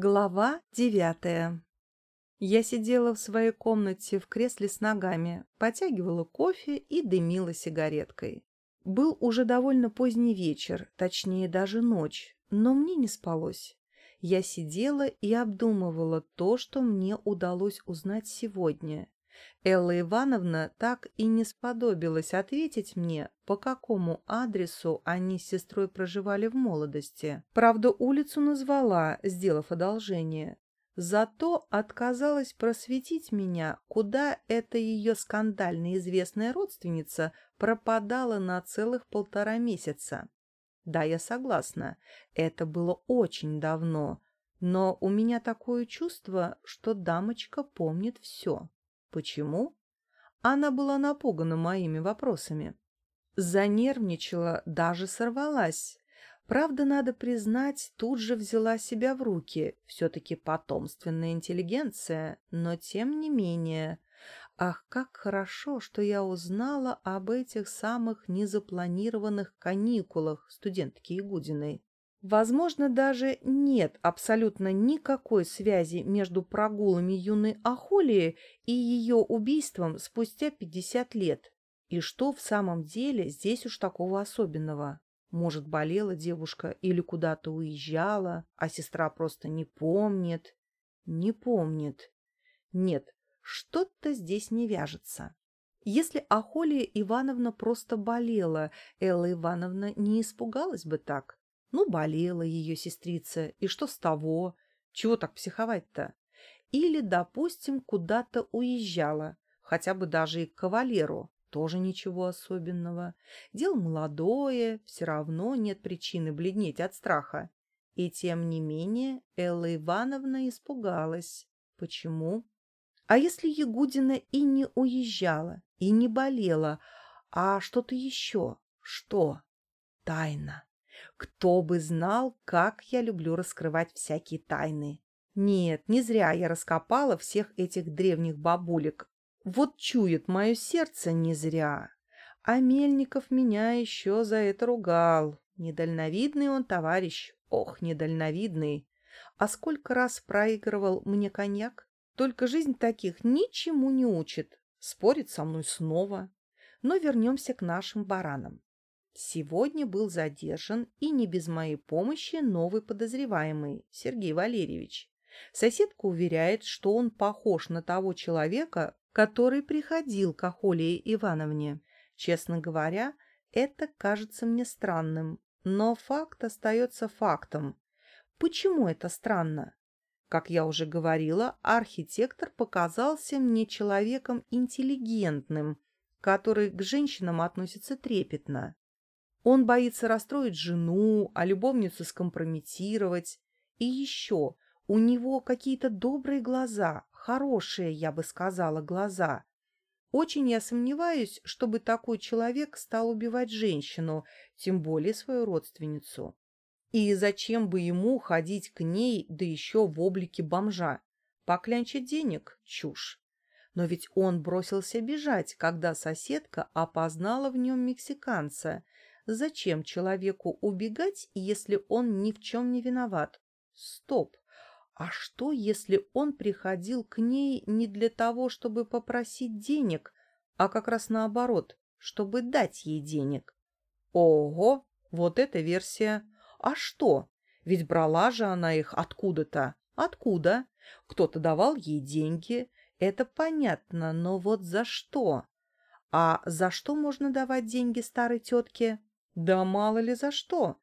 Глава девятая Я сидела в своей комнате в кресле с ногами, потягивала кофе и дымила сигареткой. Был уже довольно поздний вечер, точнее даже ночь, но мне не спалось. Я сидела и обдумывала то, что мне удалось узнать сегодня. Элла Ивановна так и не сподобилась ответить мне, по какому адресу они с сестрой проживали в молодости. Правда, улицу назвала, сделав одолжение. Зато отказалась просветить меня, куда эта ее скандально известная родственница пропадала на целых полтора месяца. Да, я согласна, это было очень давно, но у меня такое чувство, что дамочка помнит все. Почему? Она была напугана моими вопросами. Занервничала, даже сорвалась. Правда, надо признать, тут же взяла себя в руки. Все-таки потомственная интеллигенция, но тем не менее. Ах, как хорошо, что я узнала об этих самых незапланированных каникулах студентки Игудиной. Возможно, даже нет абсолютно никакой связи между прогулами юной Ахолии и ее убийством спустя 50 лет. И что в самом деле здесь уж такого особенного? Может, болела девушка или куда-то уезжала, а сестра просто не помнит? Не помнит. Нет, что-то здесь не вяжется. Если Ахолия Ивановна просто болела, Элла Ивановна не испугалась бы так. Ну, болела ее сестрица, и что с того? Чего так психовать-то? Или, допустим, куда-то уезжала, хотя бы даже и к кавалеру, тоже ничего особенного. Дело молодое, все равно нет причины бледнеть от страха. И тем не менее Элла Ивановна испугалась. Почему? А если Ягудина и не уезжала, и не болела, а что-то еще? Что? Тайна. Кто бы знал, как я люблю раскрывать всякие тайны. Нет, не зря я раскопала всех этих древних бабулек. Вот чует мое сердце не зря. А Мельников меня еще за это ругал. Недальновидный он товарищ, ох, недальновидный. А сколько раз проигрывал мне коньяк? Только жизнь таких ничему не учит. Спорит со мной снова. Но вернемся к нашим баранам. Сегодня был задержан и не без моей помощи новый подозреваемый, Сергей Валерьевич. Соседка уверяет, что он похож на того человека, который приходил к Ахолии Ивановне. Честно говоря, это кажется мне странным, но факт остается фактом. Почему это странно? Как я уже говорила, архитектор показался мне человеком интеллигентным, который к женщинам относится трепетно. Он боится расстроить жену, а любовницу скомпрометировать. И еще, у него какие-то добрые глаза, хорошие, я бы сказала, глаза. Очень я сомневаюсь, чтобы такой человек стал убивать женщину, тем более свою родственницу. И зачем бы ему ходить к ней, да еще в облике бомжа? Поклянчить денег? Чушь. Но ведь он бросился бежать, когда соседка опознала в нем мексиканца – Зачем человеку убегать, если он ни в чем не виноват? Стоп! А что, если он приходил к ней не для того, чтобы попросить денег, а как раз наоборот, чтобы дать ей денег? Ого, вот эта версия. А что? Ведь брала же она их откуда-то. Откуда? Кто-то давал ей деньги. Это понятно, но вот за что? А за что можно давать деньги старой тетке? Да мало ли за что.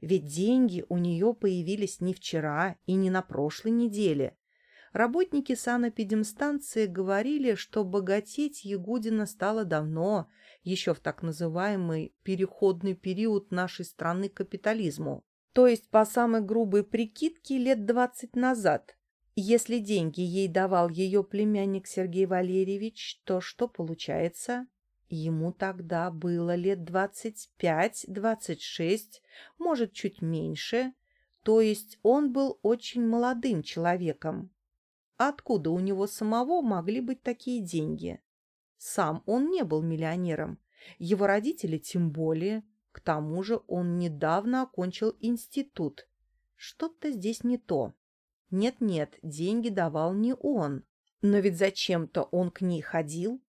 Ведь деньги у нее появились не вчера и не на прошлой неделе. Работники санэпидемстанции говорили, что богатеть Ягудина стало давно, еще в так называемый переходный период нашей страны к капитализму. То есть по самой грубой прикидке лет двадцать назад. Если деньги ей давал ее племянник Сергей Валерьевич, то что получается? Ему тогда было лет двадцать пять-двадцать шесть, может, чуть меньше, то есть он был очень молодым человеком. Откуда у него самого могли быть такие деньги? Сам он не был миллионером, его родители тем более. К тому же он недавно окончил институт. Что-то здесь не то. Нет-нет, деньги давал не он. Но ведь зачем-то он к ней ходил.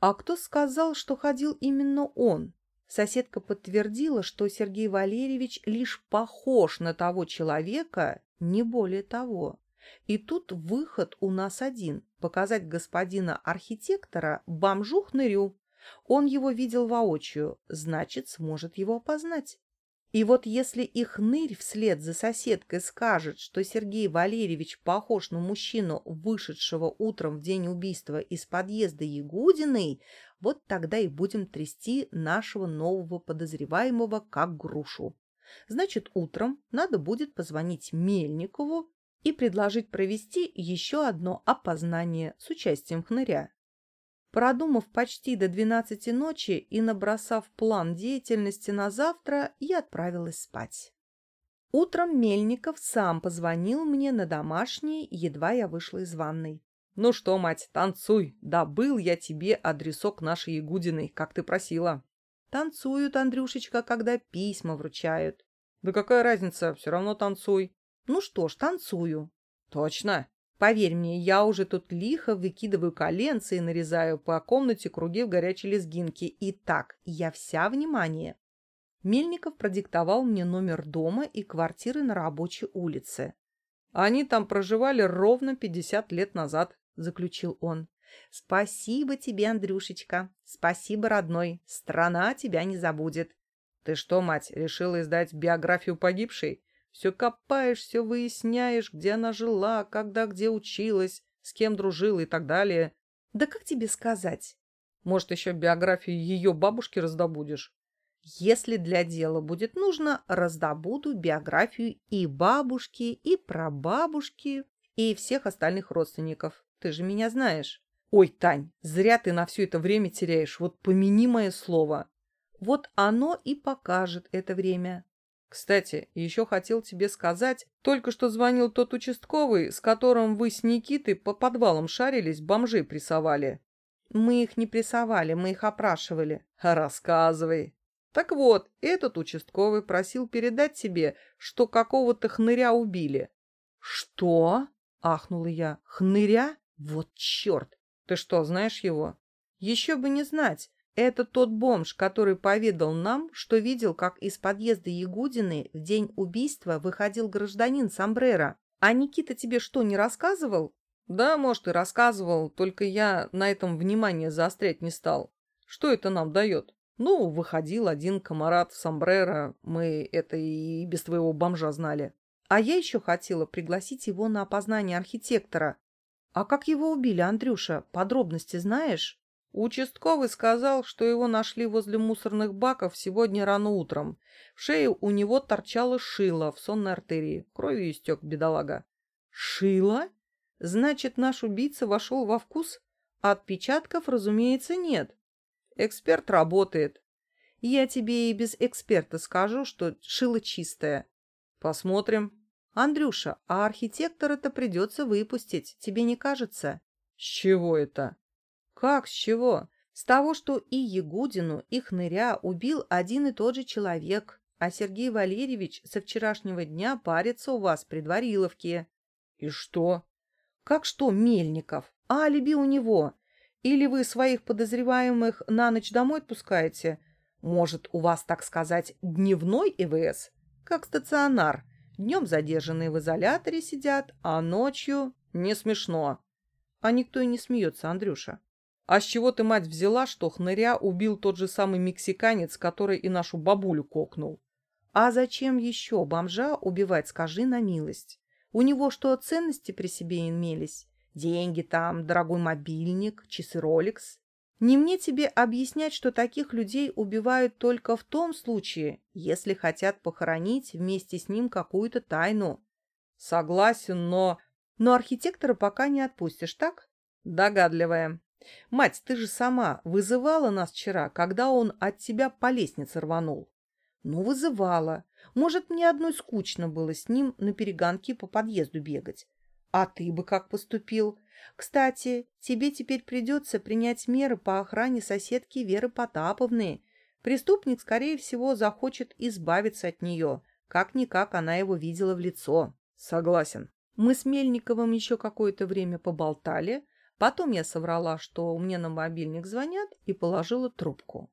А кто сказал, что ходил именно он? Соседка подтвердила, что Сергей Валерьевич лишь похож на того человека, не более того. И тут выход у нас один – показать господина архитектора бомжу-хнырю. Он его видел воочию, значит, сможет его опознать. И вот если их нырь вслед за соседкой скажет, что Сергей Валерьевич похож на мужчину, вышедшего утром в день убийства из подъезда Ягудиной, вот тогда и будем трясти нашего нового подозреваемого как грушу. Значит, утром надо будет позвонить Мельникову и предложить провести еще одно опознание с участием хныря. Продумав почти до двенадцати ночи и набросав план деятельности на завтра, я отправилась спать. Утром Мельников сам позвонил мне на домашний, едва я вышла из ванной. «Ну что, мать, танцуй! Добыл я тебе адресок нашей Ягудиной, как ты просила». «Танцуют, Андрюшечка, когда письма вручают». «Да какая разница, все равно танцуй». «Ну что ж, танцую». «Точно?» Поверь мне, я уже тут лихо выкидываю коленцы и нарезаю по комнате круги в горячей лезгинке. И так, я вся внимание. Мельников продиктовал мне номер дома и квартиры на рабочей улице. Они там проживали ровно 50 лет назад, заключил он. Спасибо тебе, Андрюшечка. Спасибо, родной. Страна тебя не забудет. Ты что, мать, решила издать биографию погибшей? Все копаешь, все выясняешь, где она жила, когда где училась, с кем дружила и так далее. Да как тебе сказать? Может, еще биографию ее бабушки раздобудешь? Если для дела будет нужно, раздобуду биографию и бабушки, и прабабушки, и всех остальных родственников. Ты же меня знаешь. Ой, Тань, зря ты на все это время теряешь. Вот помяни мое слово. Вот оно и покажет это время. Кстати, еще хотел тебе сказать, только что звонил тот участковый, с которым вы с Никитой по подвалам шарились, бомжей прессовали. Мы их не прессовали, мы их опрашивали. Рассказывай. Так вот, этот участковый просил передать тебе, что какого-то хныря убили. Что? Ахнула я. Хныря? Вот черт! Ты что, знаешь его? Еще бы не знать. Это тот бомж, который поведал нам, что видел, как из подъезда Ягудины в день убийства выходил гражданин Самбрера. А Никита тебе что, не рассказывал? Да, может, и рассказывал, только я на этом внимание заострять не стал. Что это нам дает? Ну, выходил один комарат Самбрера, мы это и без твоего бомжа знали. А я еще хотела пригласить его на опознание архитектора. А как его убили, Андрюша, подробности знаешь? Участковый сказал, что его нашли возле мусорных баков сегодня рано утром. В шее у него торчало шило в сонной артерии. Кровью истек, бедолага. Шило? Значит, наш убийца вошел во вкус? Отпечатков, разумеется, нет. Эксперт работает. Я тебе и без эксперта скажу, что шило чистое. Посмотрим. Андрюша, а архитектора-то придется выпустить, тебе не кажется? С чего это? Как, с чего? С того, что и Ягудину, и Хныря убил один и тот же человек, а Сергей Валерьевич со вчерашнего дня парится у вас при Двориловке. И что? Как что, Мельников? А алиби у него? Или вы своих подозреваемых на ночь домой отпускаете? Может, у вас, так сказать, дневной ИВС? Как стационар. Днем задержанные в изоляторе сидят, а ночью... Не смешно. А никто и не смеется, Андрюша. А с чего ты, мать, взяла, что хныря убил тот же самый мексиканец, который и нашу бабулю кокнул? А зачем еще бомжа убивать, скажи на милость? У него что, ценности при себе имелись? Деньги там, дорогой мобильник, часы Rolex? Не мне тебе объяснять, что таких людей убивают только в том случае, если хотят похоронить вместе с ним какую-то тайну. Согласен, но... Но архитектора пока не отпустишь, так? Догадливая. Мать, ты же сама вызывала нас вчера, когда он от тебя по лестнице рванул. Ну, вызывала. Может, мне одной скучно было с ним на перегонки по подъезду бегать. А ты бы как поступил? Кстати, тебе теперь придется принять меры по охране соседки Веры Потаповны. Преступник, скорее всего, захочет избавиться от нее. Как-никак она его видела в лицо. Согласен. Мы с Мельниковым еще какое-то время поболтали, потом я соврала, что мне на мобильник звонят, и положила трубку.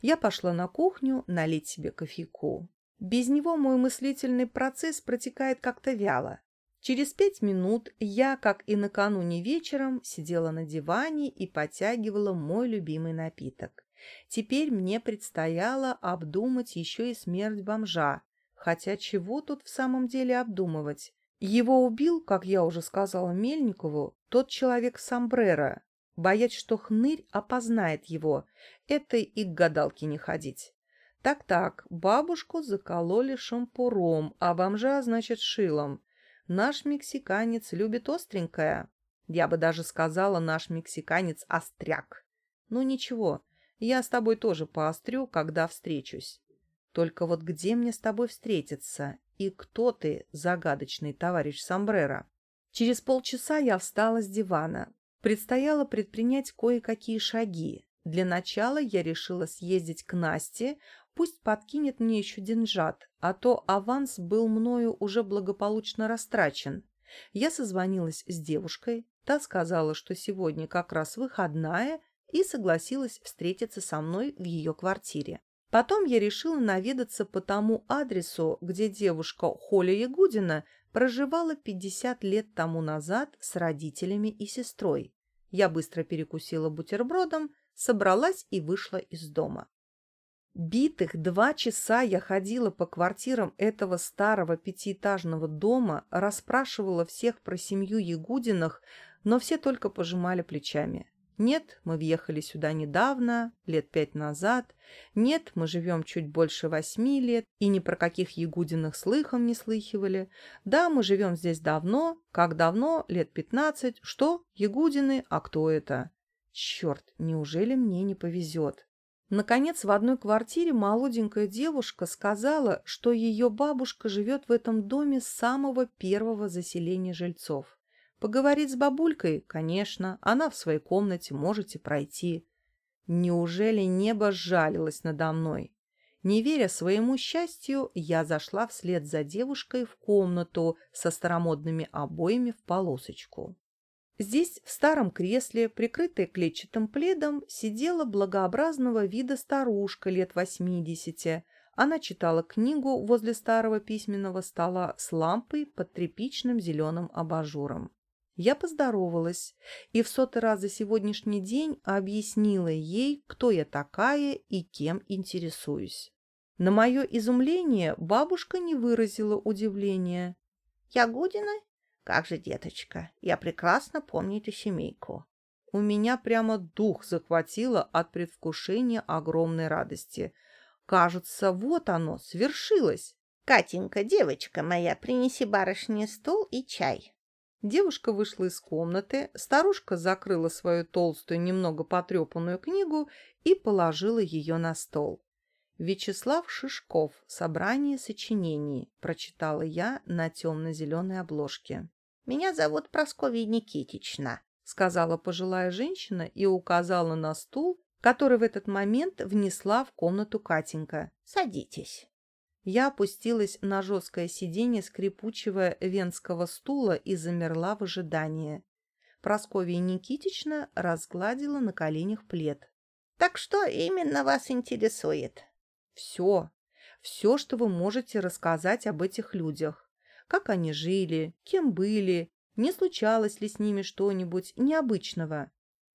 Я пошла на кухню налить себе кофейку. Без него мой мыслительный процесс протекает как-то вяло. Через пять минут я, как и накануне вечером, сидела на диване и потягивала мой любимый напиток. Теперь мне предстояло обдумать еще и смерть бомжа. Хотя чего тут в самом деле обдумывать? Его убил, как я уже сказала Мельникову, тот человек сомбреро, боясь, что хнырь опознает его. Это и к гадалке не ходить. Так-так, бабушку закололи шампуром, а бомжа, значит, шилом. Наш мексиканец любит остренькое. Я бы даже сказала, наш мексиканец остряк. Ну ничего, я с тобой тоже поострю, когда встречусь. Только вот где мне с тобой встретиться? И кто ты, загадочный товарищ Сомбреро? Через полчаса я встала с дивана. Предстояло предпринять кое-какие шаги. Для начала я решила съездить к Насте, Пусть подкинет мне еще деньжат, а то аванс был мною уже благополучно растрачен. Я созвонилась с девушкой, та сказала, что сегодня как раз выходная, и согласилась встретиться со мной в ее квартире. Потом я решила наведаться по тому адресу, где девушка Холя Ягудина проживала 50 лет тому назад с родителями и сестрой. Я быстро перекусила бутербродом, собралась и вышла из дома. Битых два часа я ходила по квартирам этого старого пятиэтажного дома, расспрашивала всех про семью Ягудиных, но все только пожимали плечами. Нет, мы въехали сюда недавно, лет пять назад. Нет, мы живем чуть больше восьми лет и ни про каких Ягудиных слыхом не слыхивали. Да, мы живем здесь давно. Как давно? Лет пятнадцать. Что? Ягудины? А кто это? Черт, неужели мне не повезет? Наконец, в одной квартире молоденькая девушка сказала, что ее бабушка живет в этом доме с самого первого заселения жильцов. Поговорить с бабулькой? Конечно, она в своей комнате, можете пройти. Неужели небо сжалилось надо мной? Не веря своему счастью, я зашла вслед за девушкой в комнату со старомодными обоями в полосочку. Здесь, в старом кресле, прикрытая клетчатым пледом, сидела благообразного вида старушка лет восьмидесяти. Она читала книгу возле старого письменного стола с лампой под тряпичным зеленым абажуром. Я поздоровалась и в сотый раз за сегодняшний день объяснила ей, кто я такая и кем интересуюсь. На мое изумление бабушка не выразила удивления. «Ягудина как же, деточка, я прекрасно помню эту семейку. У меня прямо дух захватило от предвкушения огромной радости. Кажется, вот оно, свершилось. Катенька, девочка моя, принеси барышне стол и чай. Девушка вышла из комнаты, старушка закрыла свою толстую, немного потрепанную книгу и положила ее на стол. «Вячеслав Шишков. Собрание сочинений», — прочитала я на темно-зеленой обложке. «Меня зовут Прасковья Никитична», — сказала пожилая женщина и указала на стул, который в этот момент внесла в комнату Катенька. «Садитесь». Я опустилась на жесткое сиденье скрипучего венского стула и замерла в ожидании. Прасковья Никитична разгладила на коленях плед. «Так что именно вас интересует?» «Все. Все, что вы можете рассказать об этих людях как они жили, кем были, не случалось ли с ними что-нибудь необычного.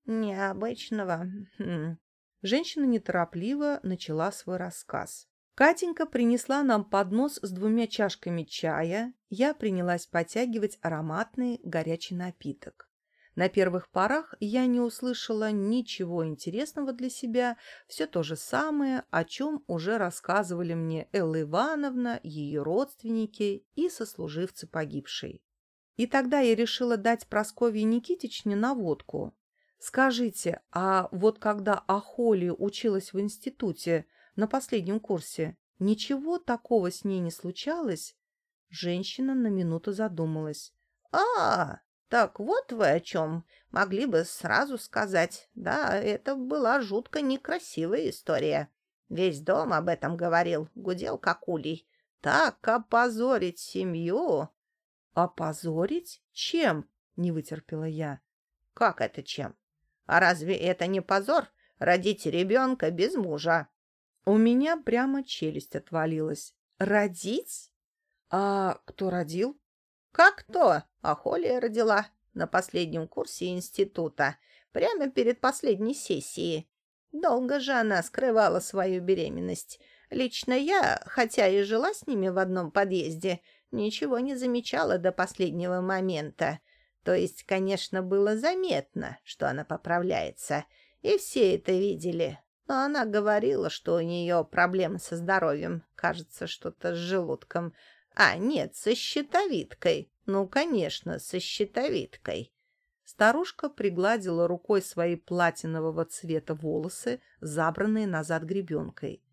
Необычного? Хм. Женщина неторопливо начала свой рассказ. Катенька принесла нам поднос с двумя чашками чая. Я принялась потягивать ароматный горячий напиток. На первых порах я не услышала ничего интересного для себя, все то же самое, о чем уже рассказывали мне Элла Ивановна, ее родственники и сослуживцы погибшей. И тогда я решила дать Прасковье Никитичне наводку. «Скажите, а вот когда Ахоли училась в институте на последнем курсе, ничего такого с ней не случалось?» Женщина на минуту задумалась. «А, «Так вот вы о чем. Могли бы сразу сказать. Да, это была жутко некрасивая история. Весь дом об этом говорил, гудел как улей. Так опозорить семью!» Опозорить? Чем? Не вытерпела я. Как это чем? А разве это не позор родить ребенка без мужа? У меня прямо челюсть отвалилась. Родить? А кто родил? Как кто? А Холия родила на последнем курсе института, прямо перед последней сессией. Долго же она скрывала свою беременность. Лично я, хотя и жила с ними в одном подъезде, ничего не замечала до последнего момента. То есть, конечно, было заметно, что она поправляется, и все это видели. Но она говорила, что у нее проблемы со здоровьем, кажется, что-то с желудком. А, нет, со щитовидкой. Ну, конечно, со щитовидкой. Старушка пригладила рукой свои платинового цвета волосы, забранные назад гребенкой.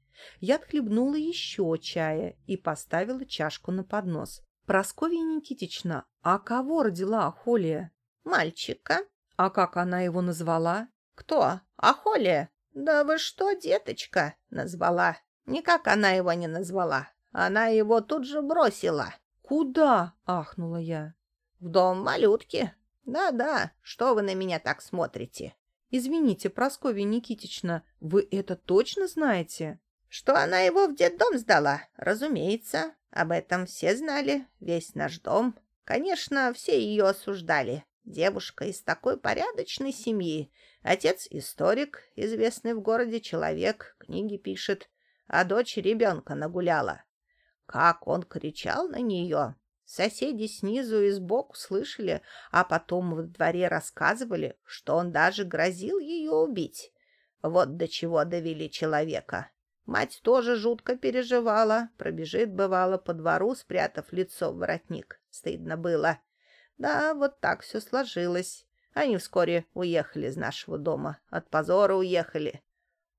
Я отхлебнула еще чая и поставила чашку на поднос. «Прасковья Никитична, а кого родила Ахолия?» «Мальчика». «А как она его назвала?» «Кто? Ахолия?» «Да вы что, деточка?» — назвала. Никак она его не назвала. Она его тут же бросила. «Куда?» — ахнула я. «В дом малютки. Да-да, что вы на меня так смотрите?» «Извините, Прасковья Никитична, вы это точно знаете?» «Что она его в детдом сдала? Разумеется. Об этом все знали, весь наш дом. Конечно, все ее осуждали. Девушка из такой порядочной семьи. Отец — историк, известный в городе человек, книги пишет, а дочь ребенка нагуляла. Как он кричал на нее! Соседи снизу и сбоку слышали, а потом в дворе рассказывали, что он даже грозил ее убить. Вот до чего довели человека. Мать тоже жутко переживала, пробежит, бывало, по двору, спрятав лицо в воротник. Стыдно было. Да, вот так все сложилось. Они вскоре уехали из нашего дома. От позора уехали.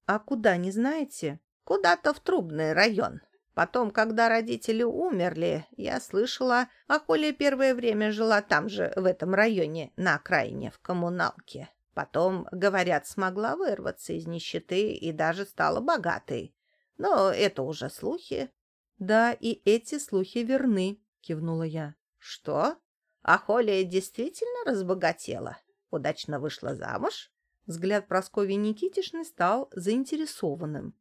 А куда, не знаете? Куда-то в Трубный район. Потом, когда родители умерли, я слышала, а Коля первое время жила там же, в этом районе, на окраине, в коммуналке. Потом, говорят, смогла вырваться из нищеты и даже стала богатой. Но это уже слухи. — Да, и эти слухи верны, — кивнула я. — Что? А Холия действительно разбогатела? Удачно вышла замуж? Взгляд Прасковьи Никитишны стал заинтересованным.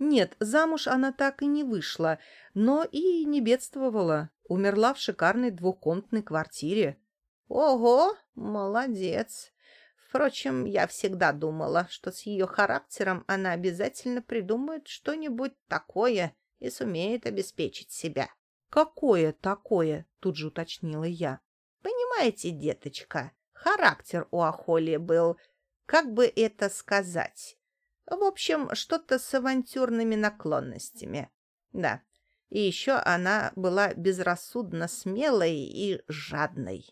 Нет, замуж она так и не вышла, но и не бедствовала. Умерла в шикарной двухкомнатной квартире. Ого, молодец. Впрочем, я всегда думала, что с ее характером она обязательно придумает что-нибудь такое и сумеет обеспечить себя. «Какое такое?» — тут же уточнила я. «Понимаете, деточка, характер у Ахоли был, как бы это сказать, в общем, что-то с авантюрными наклонностями. Да, и еще она была безрассудно смелой и жадной.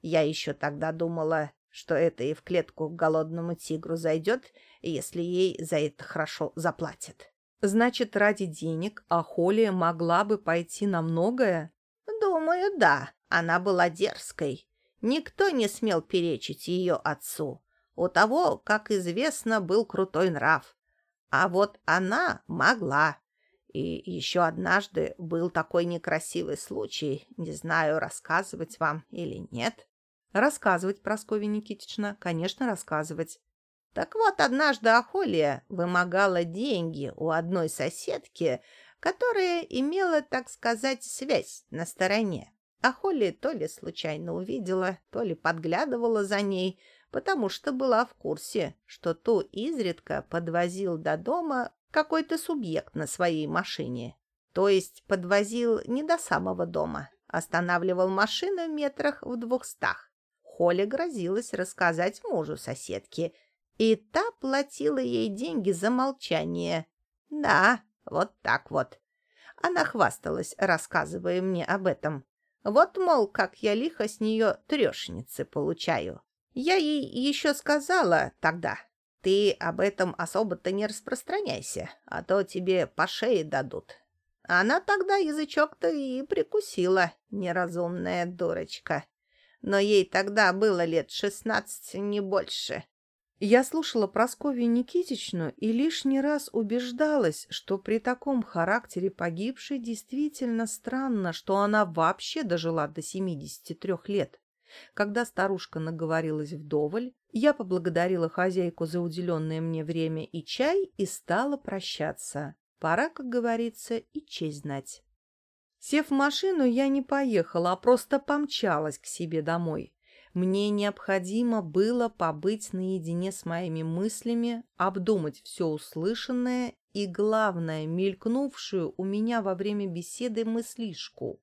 Я еще тогда думала, что это и в клетку к голодному тигру зайдет, если ей за это хорошо заплатят. Значит, ради денег Ахолия могла бы пойти на многое? Думаю, да. Она была дерзкой. Никто не смел перечить ее отцу. У того, как известно, был крутой нрав. А вот она могла. И еще однажды был такой некрасивый случай. Не знаю, рассказывать вам или нет. Рассказывать, Прасковья Никитична, конечно, рассказывать. Так вот, однажды Ахолия вымогала деньги у одной соседки, которая имела, так сказать, связь на стороне. Ахолия то ли случайно увидела, то ли подглядывала за ней, потому что была в курсе, что ту изредка подвозил до дома какой-то субъект на своей машине. То есть подвозил не до самого дома, останавливал машину в метрах в двухстах. Холя грозилась рассказать мужу соседки, и та платила ей деньги за молчание. Да, вот так вот. Она хвасталась, рассказывая мне об этом. Вот, мол, как я лихо с нее трешницы получаю. Я ей еще сказала тогда, ты об этом особо-то не распространяйся, а то тебе по шее дадут. Она тогда язычок-то и прикусила, неразумная дурочка. Но ей тогда было лет шестнадцать, не больше. Я слушала Прасковью Никитичну и лишний раз убеждалась, что при таком характере погибшей действительно странно, что она вообще дожила до 73 лет. Когда старушка наговорилась вдоволь, я поблагодарила хозяйку за уделенное мне время и чай и стала прощаться. Пора, как говорится, и честь знать. Сев в машину, я не поехала, а просто помчалась к себе домой. Мне необходимо было побыть наедине с моими мыслями, обдумать все услышанное и, главное, мелькнувшую у меня во время беседы мыслишку.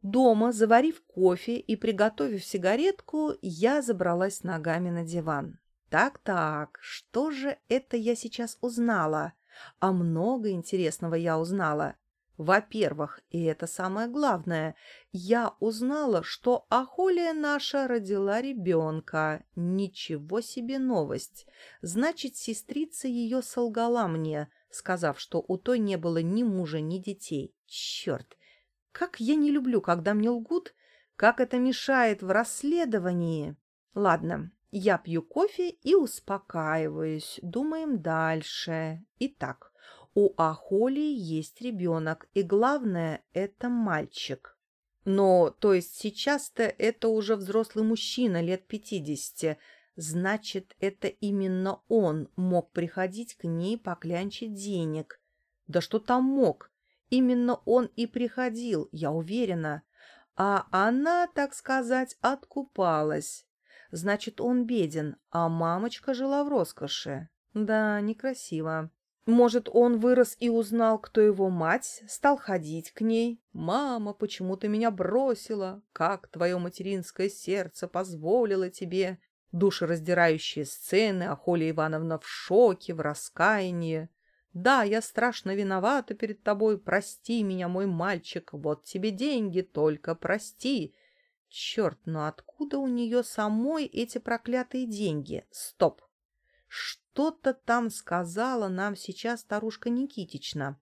Дома, заварив кофе и приготовив сигаретку, я забралась ногами на диван. Так-так, что же это я сейчас узнала? А много интересного я узнала. Во-первых, и это самое главное, я узнала, что Ахолия наша родила ребенка. Ничего себе новость. Значит, сестрица ее солгала мне, сказав, что у той не было ни мужа, ни детей. Черт! Как я не люблю, когда мне лгут, как это мешает в расследовании. Ладно, я пью кофе и успокаиваюсь. Думаем дальше. Итак, у Ахолии есть ребенок, и главное, это мальчик. Но, то есть сейчас-то это уже взрослый мужчина лет пятидесяти, значит, это именно он мог приходить к ней поклянчить денег. Да что там мог? Именно он и приходил, я уверена. А она, так сказать, откупалась. Значит, он беден, а мамочка жила в роскоши. Да, некрасиво. Может, он вырос и узнал, кто его мать, стал ходить к ней. «Мама, почему ты меня бросила? Как твое материнское сердце позволило тебе?» Душераздирающие сцены, а Холя Ивановна в шоке, в раскаянии. «Да, я страшно виновата перед тобой, прости меня, мой мальчик, вот тебе деньги, только прости». Черт, но откуда у нее самой эти проклятые деньги? Стоп! Что-то там сказала нам сейчас старушка Никитична.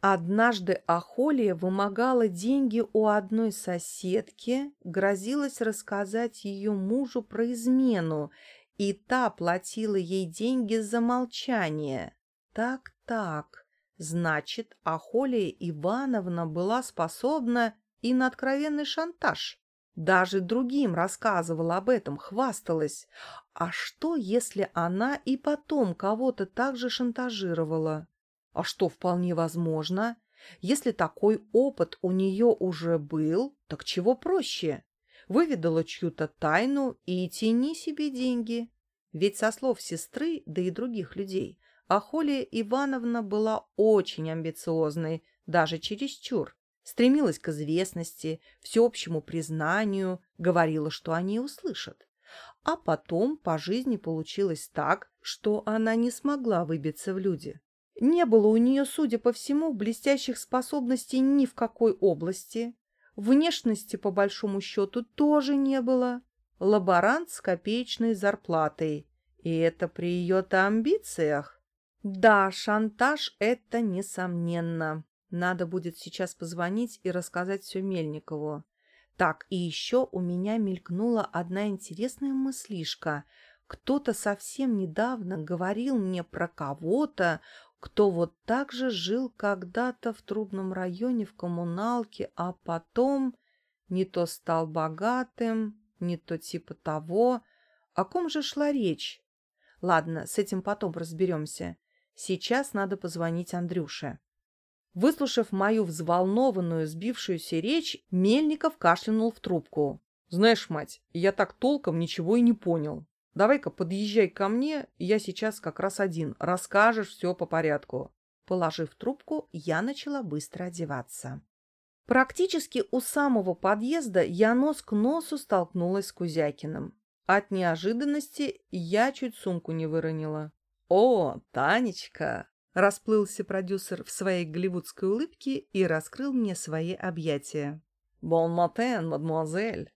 Однажды Ахолия вымогала деньги у одной соседки, грозилась рассказать ее мужу про измену, и та платила ей деньги за молчание. Так-так, значит, Ахолия Ивановна была способна и на откровенный шантаж. Даже другим рассказывала об этом, хвасталась. А что, если она и потом кого-то также шантажировала? А что вполне возможно? Если такой опыт у нее уже был, так чего проще? Выведала чью-то тайну и тяни себе деньги. Ведь со слов сестры, да и других людей, Ахолия Ивановна была очень амбициозной, даже чересчур стремилась к известности, всеобщему признанию, говорила, что они услышат. А потом по жизни получилось так, что она не смогла выбиться в люди. Не было у нее, судя по всему, блестящих способностей ни в какой области. Внешности, по большому счету, тоже не было. Лаборант с копеечной зарплатой. И это при ее-то амбициях. Да, шантаж — это несомненно. Надо будет сейчас позвонить и рассказать все Мельникову. Так, и еще у меня мелькнула одна интересная мыслишка. Кто-то совсем недавно говорил мне про кого-то, кто вот так же жил когда-то в трудном районе в коммуналке, а потом не то стал богатым, не то типа того. О ком же шла речь? Ладно, с этим потом разберемся. Сейчас надо позвонить Андрюше. Выслушав мою взволнованную, сбившуюся речь, Мельников кашлянул в трубку. «Знаешь, мать, я так толком ничего и не понял. Давай-ка подъезжай ко мне, я сейчас как раз один. Расскажешь все по порядку». Положив трубку, я начала быстро одеваться. Практически у самого подъезда я нос к носу столкнулась с Кузякиным. От неожиданности я чуть сумку не выронила. «О, Танечка!» Расплылся продюсер в своей голливудской улыбке и раскрыл мне свои объятия. «Бон матен, мадемуазель!»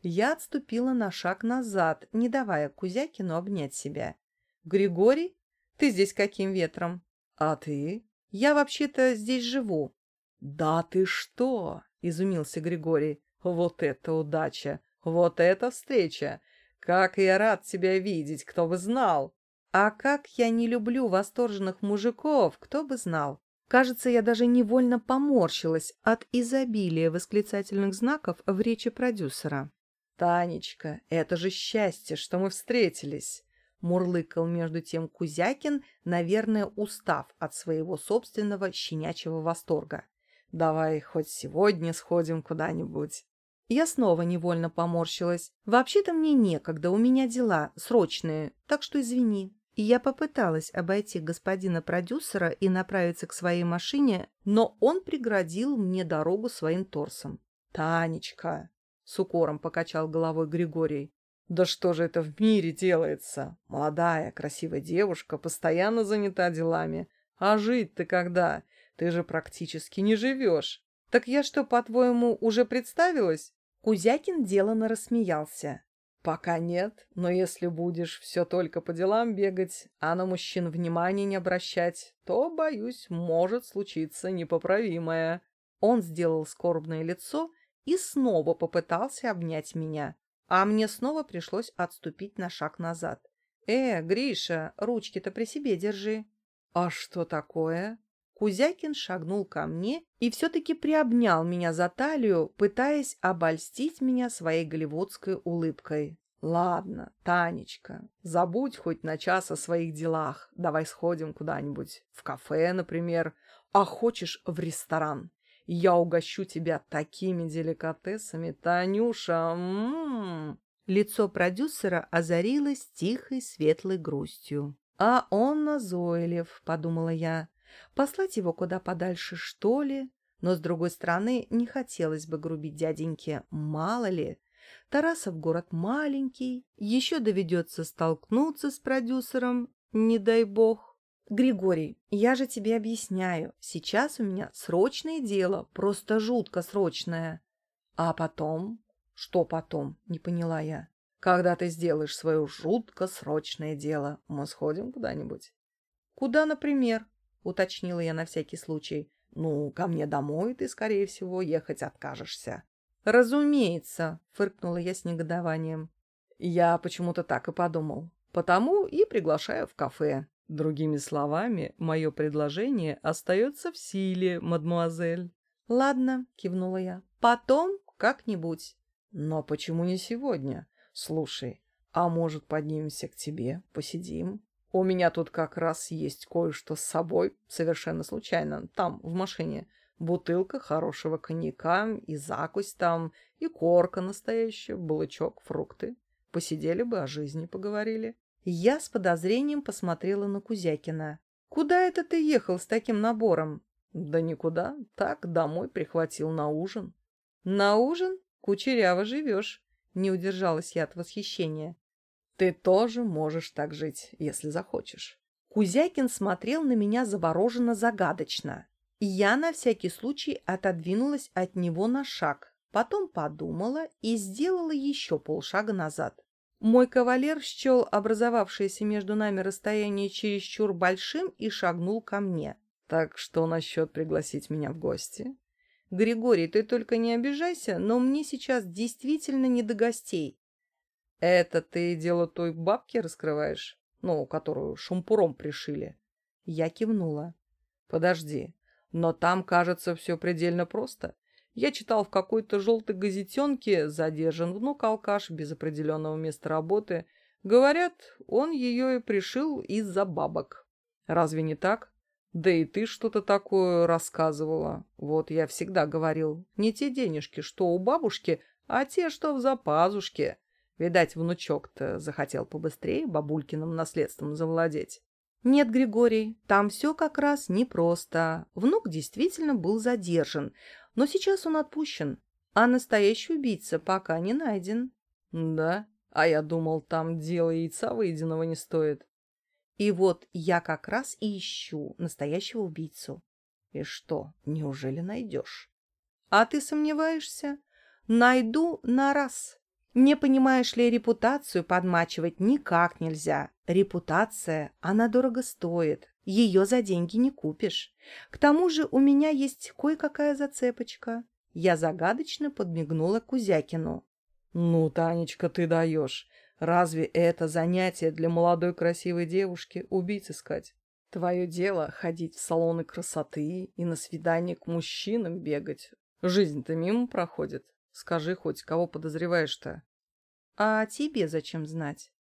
Я отступила на шаг назад, не давая Кузякину обнять себя. «Григорий, ты здесь каким ветром?» «А ты?» «Я вообще-то здесь живу». «Да ты что!» — изумился Григорий. «Вот это удача! Вот это встреча! Как я рад тебя видеть, кто бы знал! А как я не люблю восторженных мужиков, кто бы знал! Кажется, я даже невольно поморщилась от изобилия восклицательных знаков в речи продюсера. «Танечка, это же счастье, что мы встретились!» Мурлыкал между тем Кузякин, наверное, устав от своего собственного щенячьего восторга. «Давай хоть сегодня сходим куда-нибудь». Я снова невольно поморщилась. «Вообще-то мне некогда, у меня дела срочные, так что извини». И я попыталась обойти господина продюсера и направиться к своей машине, но он преградил мне дорогу своим торсом. «Танечка!» — с укором покачал головой Григорий. «Да что же это в мире делается? Молодая, красивая девушка постоянно занята делами. А жить ты когда? Ты же практически не живешь. Так я что, по-твоему, уже представилась?» Кузякин делано рассмеялся. «Пока нет, но если будешь все только по делам бегать, а на мужчин внимания не обращать, то, боюсь, может случиться непоправимое». Он сделал скорбное лицо и снова попытался обнять меня, а мне снова пришлось отступить на шаг назад. «Э, Гриша, ручки-то при себе держи». «А что такое?» Кузякин шагнул ко мне и все-таки приобнял меня за талию, пытаясь обольстить меня своей голливудской улыбкой. «Ладно, Танечка, забудь хоть на час о своих делах. Давай сходим куда-нибудь, в кафе, например, а хочешь в ресторан. Я угощу тебя такими деликатесами, Танюша. М -м -м. Лицо продюсера озарилось тихой светлой грустью. «А он назойлив», — подумала я. «Послать его куда подальше, что ли?» Но, с другой стороны, не хотелось бы грубить дяденьке. Мало ли. Тарасов город маленький, еще доведется столкнуться с продюсером, не дай бог. Григорий, я же тебе объясняю, сейчас у меня срочное дело, просто жутко срочное. А потом? Что потом? Не поняла я. Когда ты сделаешь свое жутко срочное дело, мы сходим куда-нибудь. Куда, например? Уточнила я на всякий случай. Ну, ко мне домой ты, скорее всего, ехать откажешься. Разумеется, фыркнула я с негодованием. Я почему-то так и подумал. Потому и приглашаю в кафе. Другими словами, мое предложение остается в силе, мадмуазель. «Ладно», — кивнула я, — «потом как-нибудь». «Но почему не сегодня? Слушай, а может, поднимемся к тебе, посидим? У меня тут как раз есть кое-что с собой, совершенно случайно, там, в машине. Бутылка хорошего коньяка, и закусь там, и корка настоящая, булочок, фрукты. Посидели бы, о жизни поговорили». Я с подозрением посмотрела на Кузякина. «Куда это ты ехал с таким набором?» «Да никуда. Так, домой прихватил на ужин». «На ужин? Кучеряво живешь», — не удержалась я от восхищения. «Ты тоже можешь так жить, если захочешь». Кузякин смотрел на меня завороженно-загадочно. Я на всякий случай отодвинулась от него на шаг, потом подумала и сделала еще полшага назад. Мой кавалер счел образовавшееся между нами расстояние чересчур большим и шагнул ко мне. «Так что насчет пригласить меня в гости?» «Григорий, ты только не обижайся, но мне сейчас действительно не до гостей». «Это ты дело той бабки раскрываешь? Ну, которую шампуром пришили?» Я кивнула. «Подожди, но там, кажется, все предельно просто. Я читал в какой-то желтой газетенке «Задержан внук-алкаш без определенного места работы». Говорят, он ее и пришил из-за бабок. Разве не так? Да и ты что-то такое рассказывала. Вот я всегда говорил, не те денежки, что у бабушки, а те, что в запазушке. Видать, внучок-то захотел побыстрее бабулькиным наследством завладеть. Нет, Григорий, там все как раз непросто. Внук действительно был задержан, но сейчас он отпущен, а настоящий убийца пока не найден. Да, а я думал, там дело яйца выеденного не стоит. И вот я как раз и ищу настоящего убийцу. И что, неужели найдешь? А ты сомневаешься? Найду на раз. Не понимаешь ли, репутацию подмачивать никак нельзя. Репутация, она дорого стоит. Ее за деньги не купишь. К тому же у меня есть кое-какая зацепочка. Я загадочно подмигнула Кузякину. «Ну, Танечка, ты даешь. Разве это занятие для молодой красивой девушки убийц искать? Твое дело — ходить в салоны красоты и на свидание к мужчинам бегать. Жизнь-то мимо проходит. Скажи хоть, кого подозреваешь-то? А тебе зачем знать?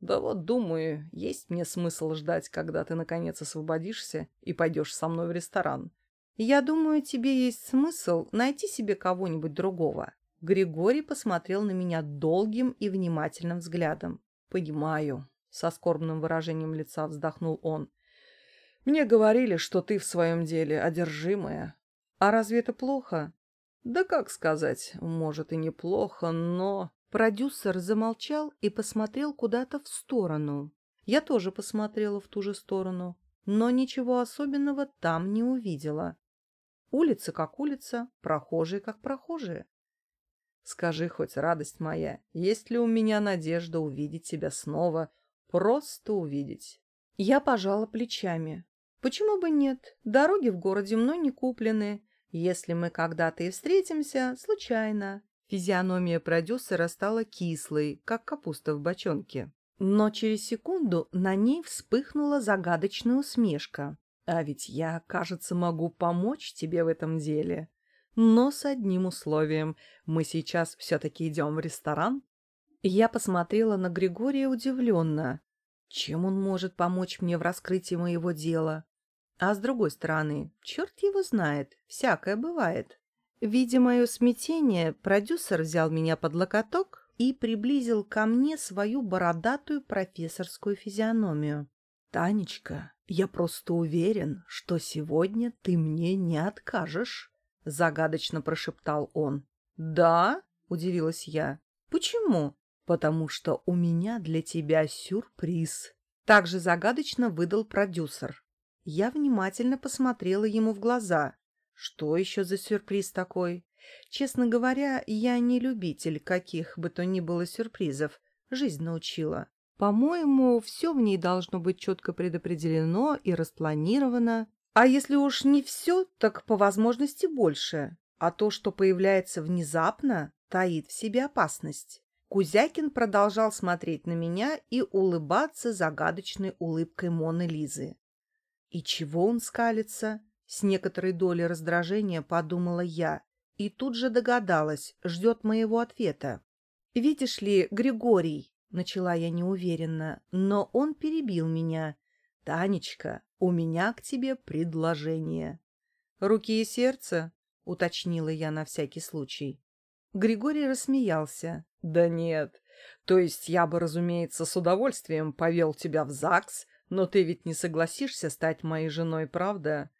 Да вот думаю, есть мне смысл ждать, когда ты наконец освободишься и пойдешь со мной в ресторан. Я думаю, тебе есть смысл найти себе кого-нибудь другого. Григорий посмотрел на меня долгим и внимательным взглядом. Понимаю, со скорбным выражением лица вздохнул он. Мне говорили, что ты в своем деле одержимая. А разве это плохо? Да как сказать, может и неплохо, но... Продюсер замолчал и посмотрел куда-то в сторону. Я тоже посмотрела в ту же сторону, но ничего особенного там не увидела. Улица как улица, прохожие как прохожие. Скажи хоть, радость моя, есть ли у меня надежда увидеть тебя снова, просто увидеть? Я пожала плечами. Почему бы нет? Дороги в городе мной не куплены. Если мы когда-то и встретимся, случайно. Физиономия продюсера стала кислой, как капуста в бочонке. Но через секунду на ней вспыхнула загадочная усмешка. «А ведь я, кажется, могу помочь тебе в этом деле. Но с одним условием. Мы сейчас все-таки идем в ресторан?» Я посмотрела на Григория удивленно. Чем он может помочь мне в раскрытии моего дела? А с другой стороны, черт его знает, всякое бывает. Видя мое смятение, продюсер взял меня под локоток и приблизил ко мне свою бородатую профессорскую физиономию. «Танечка, я просто уверен, что сегодня ты мне не откажешь», — загадочно прошептал он. «Да?» — удивилась я. «Почему?» «Потому что у меня для тебя сюрприз», — также загадочно выдал продюсер. Я внимательно посмотрела ему в глаза. Что еще за сюрприз такой? Честно говоря, я не любитель каких бы то ни было сюрпризов. Жизнь научила. По-моему, все в ней должно быть четко предопределено и распланировано. А если уж не все, так по возможности больше. А то, что появляется внезапно, таит в себе опасность. Кузякин продолжал смотреть на меня и улыбаться загадочной улыбкой Моны Лизы. И чего он скалится? С некоторой долей раздражения подумала я и тут же догадалась, ждет моего ответа. «Видишь ли, Григорий», — начала я неуверенно, но он перебил меня. «Танечка, у меня к тебе предложение». «Руки и сердце?» — уточнила я на всякий случай. Григорий рассмеялся. «Да нет. То есть я бы, разумеется, с удовольствием повел тебя в ЗАГС, но ты ведь не согласишься стать моей женой, правда?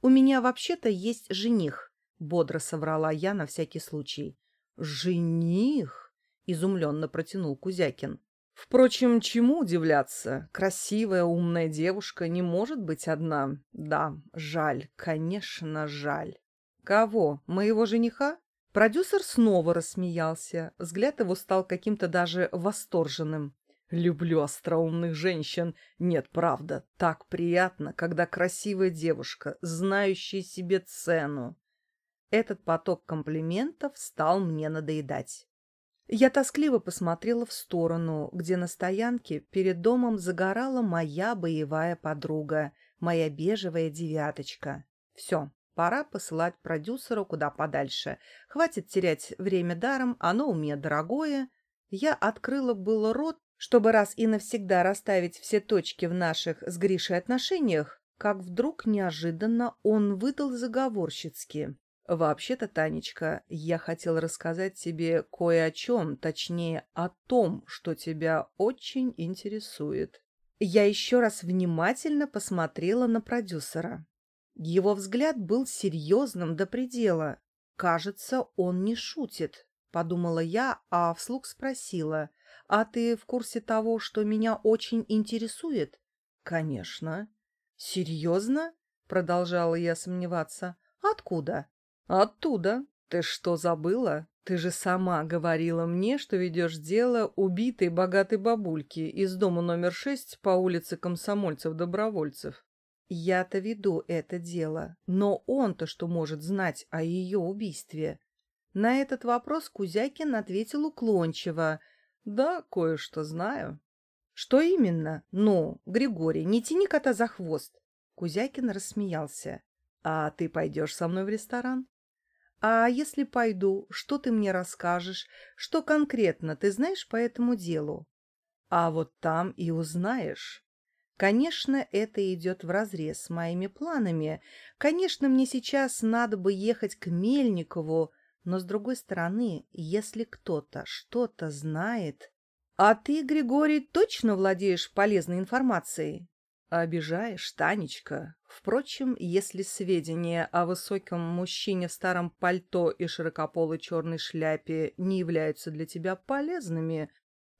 У меня вообще-то есть жених, бодро соврала я на всякий случай. Жених? изумленно протянул Кузякин. Впрочем, чему удивляться? Красивая, умная девушка не может быть одна. Да, жаль, конечно, жаль. Кого? Моего жениха? Продюсер снова рассмеялся. Взгляд его стал каким-то даже восторженным. Люблю остроумных женщин. Нет, правда, так приятно, когда красивая девушка, знающая себе цену. Этот поток комплиментов стал мне надоедать. Я тоскливо посмотрела в сторону, где на стоянке перед домом загорала моя боевая подруга, моя бежевая девяточка. Все, пора посылать продюсеру куда подальше. Хватит терять время даром, оно у меня дорогое. Я открыла было рот, чтобы раз и навсегда расставить все точки в наших с Гришей отношениях, как вдруг неожиданно он выдал заговорщицки. «Вообще-то, Танечка, я хотел рассказать тебе кое о чем, точнее, о том, что тебя очень интересует». Я еще раз внимательно посмотрела на продюсера. Его взгляд был серьезным до предела. Кажется, он не шутит, подумала я, а вслух спросила. «А ты в курсе того, что меня очень интересует?» «Конечно». «Серьезно?» — продолжала я сомневаться. «Откуда?» «Оттуда. Ты что, забыла? Ты же сама говорила мне, что ведешь дело убитой богатой бабульки из дома номер шесть по улице Комсомольцев-Добровольцев». «Я-то веду это дело, но он-то что может знать о ее убийстве?» На этот вопрос Кузякин ответил уклончиво — Да, кое-что знаю. Что именно? Ну, Григорий, не тяни кота за хвост. Кузякин рассмеялся. А ты пойдешь со мной в ресторан? А если пойду, что ты мне расскажешь? Что конкретно ты знаешь по этому делу? А вот там и узнаешь. Конечно, это идет вразрез с моими планами. Конечно, мне сейчас надо бы ехать к Мельникову, но, с другой стороны, если кто-то что-то знает... А ты, Григорий, точно владеешь полезной информацией? Обижаешь, Танечка. Впрочем, если сведения о высоком мужчине в старом пальто и широкополой черной шляпе не являются для тебя полезными,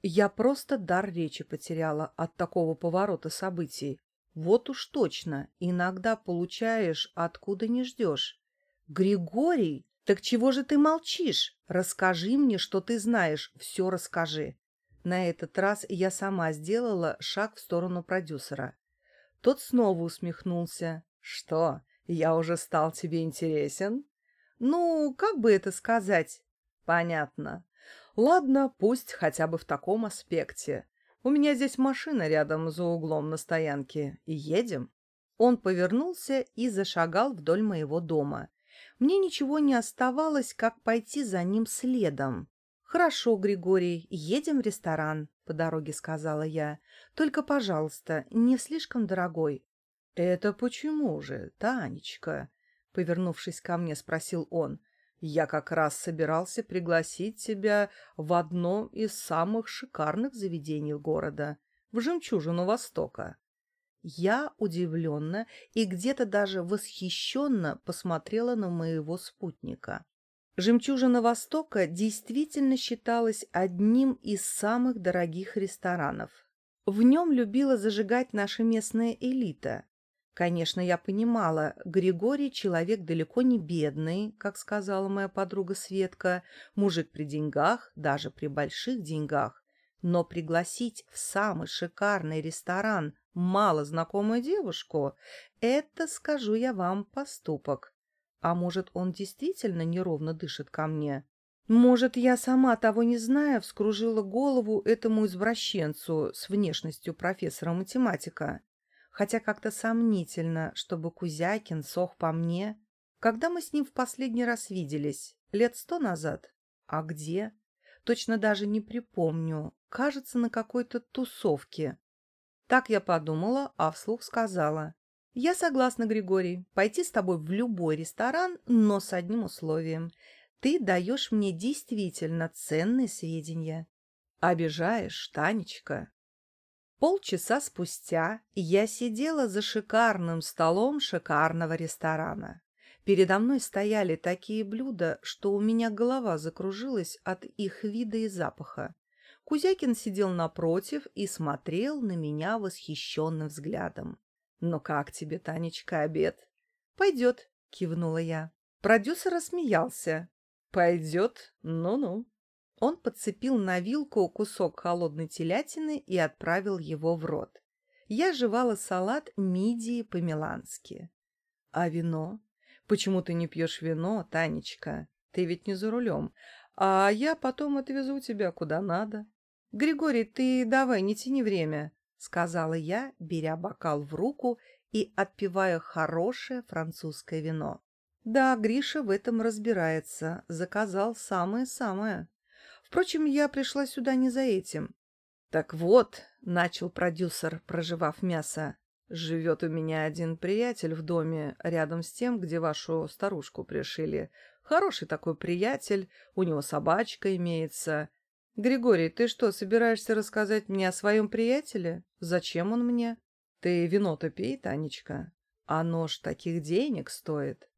я просто дар речи потеряла от такого поворота событий. Вот уж точно, иногда получаешь, откуда не ждешь. Григорий, так чего же ты молчишь? Расскажи мне, что ты знаешь, все расскажи. На этот раз я сама сделала шаг в сторону продюсера. Тот снова усмехнулся. Что, я уже стал тебе интересен? Ну, как бы это сказать? Понятно. Ладно, пусть хотя бы в таком аспекте. У меня здесь машина рядом за углом на стоянке. И едем. Он повернулся и зашагал вдоль моего дома. Мне ничего не оставалось, как пойти за ним следом. «Хорошо, Григорий, едем в ресторан», — по дороге сказала я. «Только, пожалуйста, не слишком дорогой». «Это почему же, Танечка?» — повернувшись ко мне, спросил он. Я как раз собирался пригласить тебя в одно из самых шикарных заведений города, в «Жемчужину Востока». Я удивленно и где-то даже восхищенно посмотрела на моего спутника. «Жемчужина Востока» действительно считалась одним из самых дорогих ресторанов. В нем любила зажигать наша местная элита, Конечно, я понимала, Григорий человек далеко не бедный, как сказала моя подруга Светка, мужик при деньгах, даже при больших деньгах. Но пригласить в самый шикарный ресторан мало знакомую девушку — это, скажу я вам, поступок. А может, он действительно неровно дышит ко мне? Может, я сама того не зная вскружила голову этому извращенцу с внешностью профессора математика? хотя как-то сомнительно, чтобы Кузякин сох по мне. Когда мы с ним в последний раз виделись? Лет сто назад? А где? Точно даже не припомню. Кажется, на какой-то тусовке. Так я подумала, а вслух сказала. Я согласна, Григорий, пойти с тобой в любой ресторан, но с одним условием. Ты даешь мне действительно ценные сведения. Обижаешь, Танечка. Полчаса спустя я сидела за шикарным столом шикарного ресторана. Передо мной стояли такие блюда, что у меня голова закружилась от их вида и запаха. Кузякин сидел напротив и смотрел на меня восхищенным взглядом. «Ну как тебе, Танечка, обед?» «Пойдет», — кивнула я. Продюсер рассмеялся. «Пойдет? Ну-ну». Он подцепил на вилку кусок холодной телятины и отправил его в рот. Я жевала салат мидии по-милански. А вино? Почему ты не пьешь вино, Танечка? Ты ведь не за рулем. А я потом отвезу тебя куда надо. Григорий, ты давай, не тяни время, — сказала я, беря бокал в руку и отпивая хорошее французское вино. Да, Гриша в этом разбирается, заказал самое-самое. Впрочем, я пришла сюда не за этим. Так вот, — начал продюсер, проживав мясо, — живет у меня один приятель в доме рядом с тем, где вашу старушку пришили. Хороший такой приятель, у него собачка имеется. Григорий, ты что, собираешься рассказать мне о своем приятеле? Зачем он мне? Ты вино-то пей, Танечка. Оно ж таких денег стоит.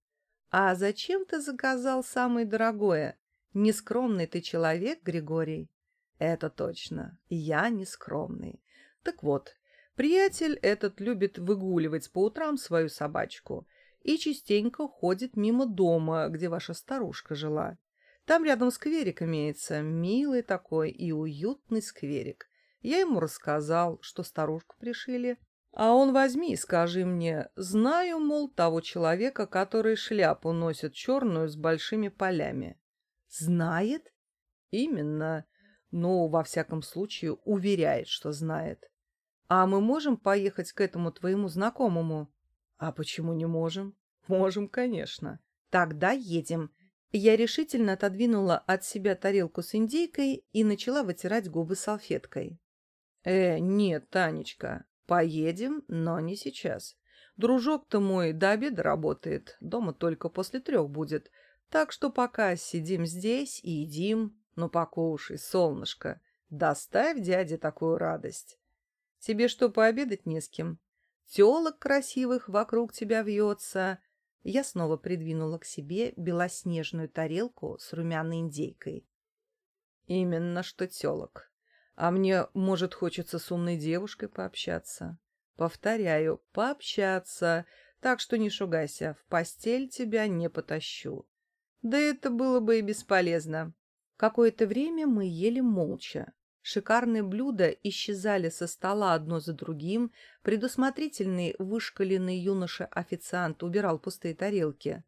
А зачем ты заказал самое дорогое? Нескромный ты человек, Григорий. Это точно. Я нескромный. Так вот, приятель этот любит выгуливать по утрам свою собачку и частенько ходит мимо дома, где ваша старушка жила. Там рядом скверик имеется, милый такой и уютный скверик. Я ему рассказал, что старушку пришили. А он возьми и скажи мне, знаю, мол, того человека, который шляпу носит черную с большими полями. Знает? Именно. Но, во всяком случае, уверяет, что знает. А мы можем поехать к этому твоему знакомому? А почему не можем? Можем, конечно. Тогда едем. Я решительно отодвинула от себя тарелку с индейкой и начала вытирать губы салфеткой. «Э, нет, Танечка, поедем, но не сейчас. Дружок-то мой до обеда работает, дома только после трех будет, так что пока сидим здесь и едим, ну покушай, солнышко, доставь дяде такую радость. Тебе что, пообедать не с кем? Телок красивых вокруг тебя вьется, я снова придвинула к себе белоснежную тарелку с румяной индейкой. Именно что телок. А мне, может, хочется с умной девушкой пообщаться. Повторяю, пообщаться, так что не шугайся, в постель тебя не потащу. Да это было бы и бесполезно. Какое-то время мы ели молча. Шикарные блюда исчезали со стола одно за другим, предусмотрительный вышкаленный юноша-официант убирал пустые тарелки.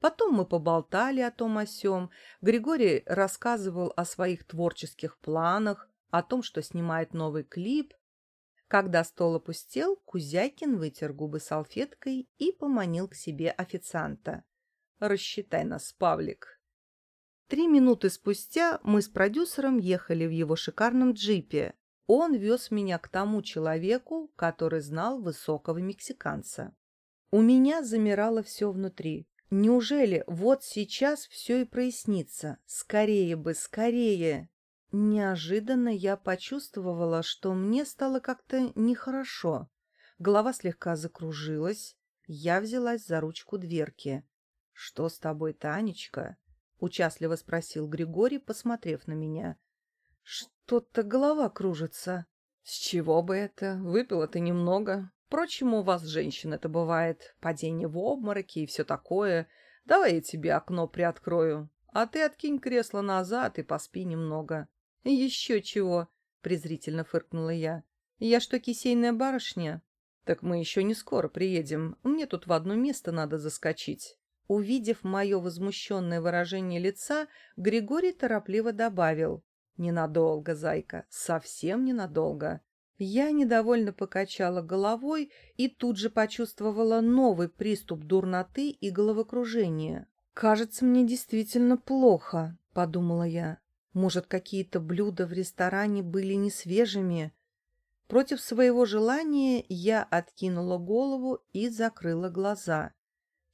Потом мы поболтали о том о сём, Григорий рассказывал о своих творческих планах, о том, что снимает новый клип. Когда стол опустел, Кузякин вытер губы салфеткой и поманил к себе официанта. «Рассчитай нас, Павлик». Три минуты спустя мы с продюсером ехали в его шикарном джипе. Он вез меня к тому человеку, который знал высокого мексиканца. У меня замирало все внутри. Неужели вот сейчас все и прояснится? Скорее бы, скорее! Неожиданно я почувствовала, что мне стало как-то нехорошо. Голова слегка закружилась. Я взялась за ручку дверки. «Что с тобой, Танечка?» — участливо спросил Григорий, посмотрев на меня. «Что-то голова кружится». «С чего бы это? Выпила ты немного. Впрочем, у вас, женщин, это бывает. Падение в обмороки и все такое. Давай я тебе окно приоткрою. А ты откинь кресло назад и поспи немного». «Еще чего?» — презрительно фыркнула я. «Я что, кисейная барышня?» «Так мы еще не скоро приедем. Мне тут в одно место надо заскочить». Увидев мое возмущенное выражение лица, Григорий торопливо добавил. «Ненадолго, зайка, совсем ненадолго». Я недовольно покачала головой и тут же почувствовала новый приступ дурноты и головокружения. «Кажется, мне действительно плохо», — подумала я. «Может, какие-то блюда в ресторане были не свежими?» Против своего желания я откинула голову и закрыла глаза.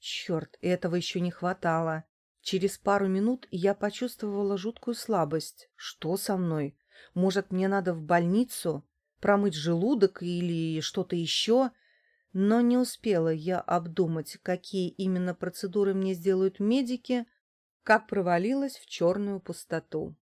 Черт, этого еще не хватало. Через пару минут я почувствовала жуткую слабость. Что со мной? Может, мне надо в больницу? Промыть желудок или что-то еще? Но не успела я обдумать, какие именно процедуры мне сделают медики, как провалилась в черную пустоту.